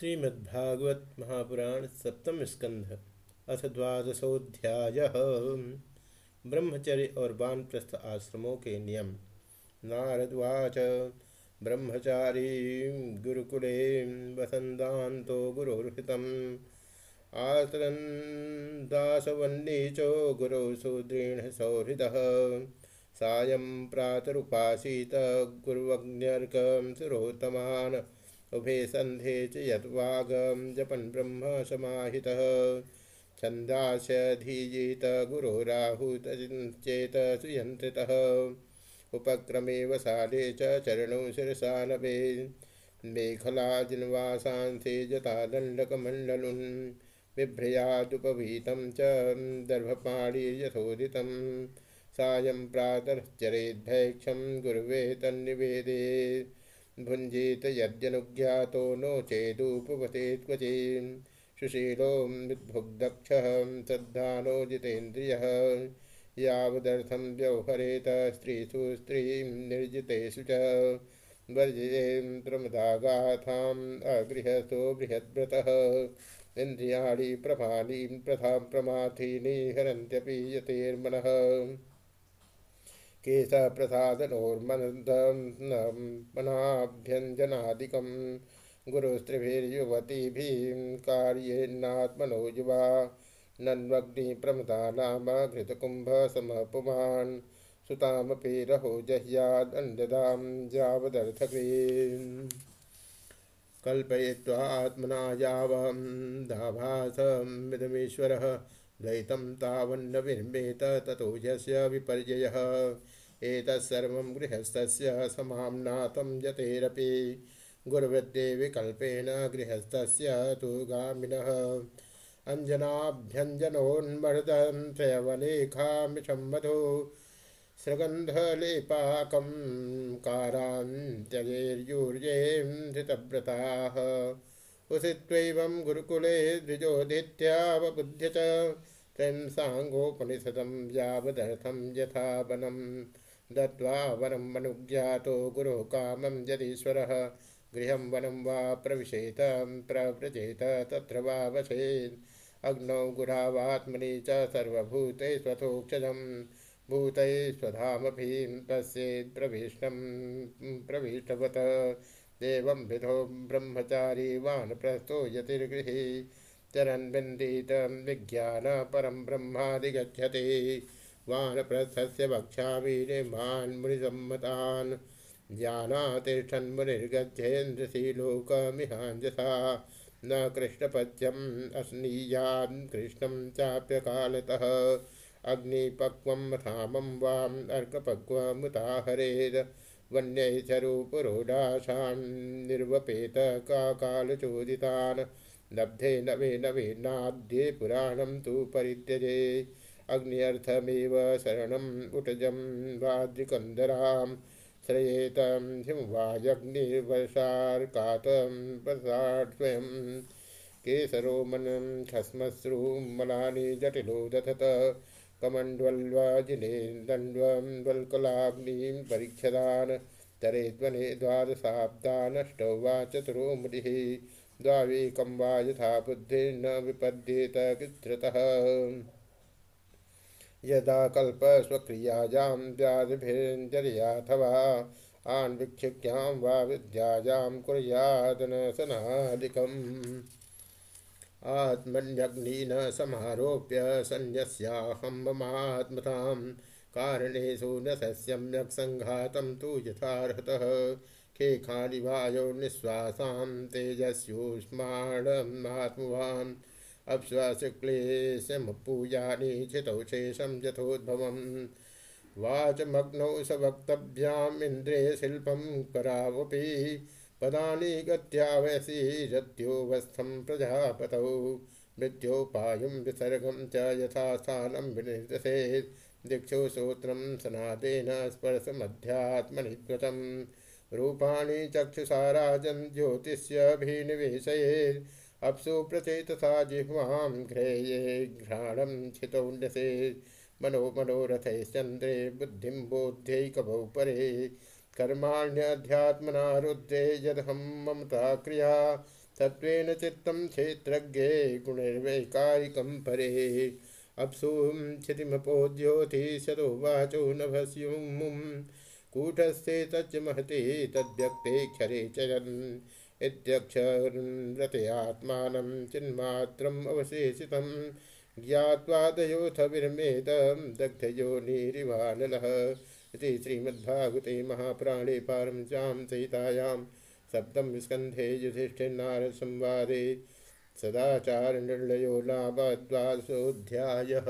श्रीमद्भागवत महापुराण सप्तम स्कंध, अथ द्वादशोध्याय। ब्रह्मचर्य और वानप्रस्थ आश्रमों के नियम। नारद्वाच, ब्रह्मचारी, गुरुकुले वसन्दान्तो गुरुर्हितम् आसरन् दासवन्नीचो गुरौ सुदृढ सौहृदः। सायं प्रातरुपासीत गुरुवग्न्यर्कं सुरोत्तमान् उभे सन्धे च यद्वागं जपन् ब्रह्म समाहितः। छन्दास्यधीयेत गुरोराहुतचेत सुयन्त्रितः। उपक्रमे वसाले च चरणौ शिरसा नभे। मेखलाजिन्वासांसे जता दण्डकमण्डलुन् बिभ्रयादुपवीतं च दर्भपाणिर्यथोदितं सायं प्रातश्चरेद्भैक्षं गुर्वे तन्निवेदे। भुञ्जीत यद्यनुज्ञातो नो चेदुपवतेत् क्वचिन्। सुशीलो विद्भुग्दक्षः, श्रद्धानो जितेन्द्रियः। यावदर्थं व्यवहरेत स्त्रीषु स्त्रीं निर्जितेषु च। वर्जयेन्द्रमदागाथाम् अगृहस्थो बृहद्व्रतः। इन्द्रियाणि प्रभानीं प्रथां प्रमाथीनि हरन्त्यपि यतेर्मनः। केशप्रसादनोर्मनाभ्यञ्जनादिकं गुरुस्त्रिभिर्युवतीभिः कार्येन्नात्मनो युवा नन्वग्निप्रमदा नाम घृतकुम्भसमपुमान् सुतामपि रहो जह्यादण्डदां यावदर्थक्रीन् कल्पयित्वा आत्मना यावं दाभासमिदमीश्वरः द्वैतं तावन्न विनिमेत ततो यस्य विपर्ययः। एतत्सर्वं गृहस्थस्य समाम्नातं यतेरपि। गुरुवृत्ते विकल्पेन गृहस्थस्य तु गामिनः। अञ्जनाभ्यञ्जनोन्मर्दं त्रयवलेखामिषं मधु स्रगन्धलेपाकं कारान्त्यजेर्यूर्यें धृतव्रताः उषित्वैवं गुरुकुले द्विजोदित्यावबुध्य च त्रयं साङ्गोपनिषदं यावदर्थं यथा वनं दत्त्वा वनं मनुज्ञातो गुरोः कामं यदीश्वरः गृहं वनं वा प्रविशेत प्रव्रजेत तत्र वा अग्नौ गुरावात्मनि च सर्वभूते स्वथोक्षजं भूतैः स्वधामभिं प्रविष्टं प्रविष्टवत् एवं विधो ब्रह्मचारी वानप्रस्थो यतिर्गृहे। चरन् बिन्दीतं विज्ञान परं ब्रह्मादिगच्छति वानप्रस्थस्य वक्ष्यामि निर्मान् मुनिसम्मतान्। ज्ञानातिष्ठन्मुनिर्गच्छेन्द्रशीलोकमिहाञ्जसा न कृष्णपथ्यम् अस्नीयान् कृष्णं चाप्यकालतः। अग्निपक्वं थामं वाम् अर्कपक्वमुदाहरेद् वन्यैश्चरूपुरोडाशान् निर्वपेत काकालचोदितान् लब्धे नवे नवेनाद्ये पुराणं तु परित्यजे। अग्न्यर्थमेव शरणम् उटजं वाद्रिकन्दरां श्रयेतं हिमवायग्निर्वशार्कातं वसाट् स्वयं। केसरोमनं खस्मश्रूमलानि जटिलो दधत। कमण्ड्वल्वाजिने दण्ड्वं वल्कलाग्निं परीक्षदान् तरेध्वने द्वादशाब्दानष्टौ वा चतुरो मुनिः द्वावेकं वा यथा बुद्धिर्न विपद्येत विधृतः यदा कल्पस्वक्रियायां व्याधिभिर्जर्याथवा आन्वीक्षिक्यां वा विद्यायां कुर्यादनसनादिकम्। आत्मन्यग्नि न समारोप्य सन्न्यस्याहम्बमात्मतां कारणेषु न सस्यम्यक् सङ्घातं तु यथार्हतः। खेखानि वायो निःश्वासां तेजस्योष्माणमात्मवान् अप्स्वशुक्लेशमुपूजानि चितौ शेषं यथोद्भवम्। वाचमग्नौ स वक्तव्यामिन्द्रे शिल्पं करावपि पदानि गत्यावसीरत्योवस्थं प्रजापतौ। मृत्योपायं विसर्गं च यथास्थानं विनिर्दशेत् दिक्षु श्रोत्रं सनादेन स्पर्शमध्यात्मनिद्गतं रूपाणि चक्षुषाराजन् ज्योतिष्यभिनिवेशयेत् अप्सु प्रचेतसा जिह्वां घ्रेये घ्राणं छितौन्यसे मनो मनोरथैश्चन्द्रे बुद्धिं बोध्यैकभौ परे कर्माण्यध्यात्मना रुद्रे यदहं ममता क्रिया सत्त्वेन चित्तं क्षेत्रज्ञे गुणैर्वैकारिकं परे। अप्सूं क्षितिमपोद्योति शतोवाचो नभस्युमुं। कूटस्थे तच्च महते तद्व्यक्ते क्षरे चयन्। इत्यक्षरतयात्मानं चिन्मात्रम् अवशेषितं ज्ञात्वादयोऽथ विरमेदं दग्धयोनिरिवानलः श्रीमद्भागवते महाप्राणे पारमजां सहितायां सप्तम स्कन्धे युधिष्ठिर्नारसंवादे सदाचारनिर्णयो लाभद्वादशोऽध्यायः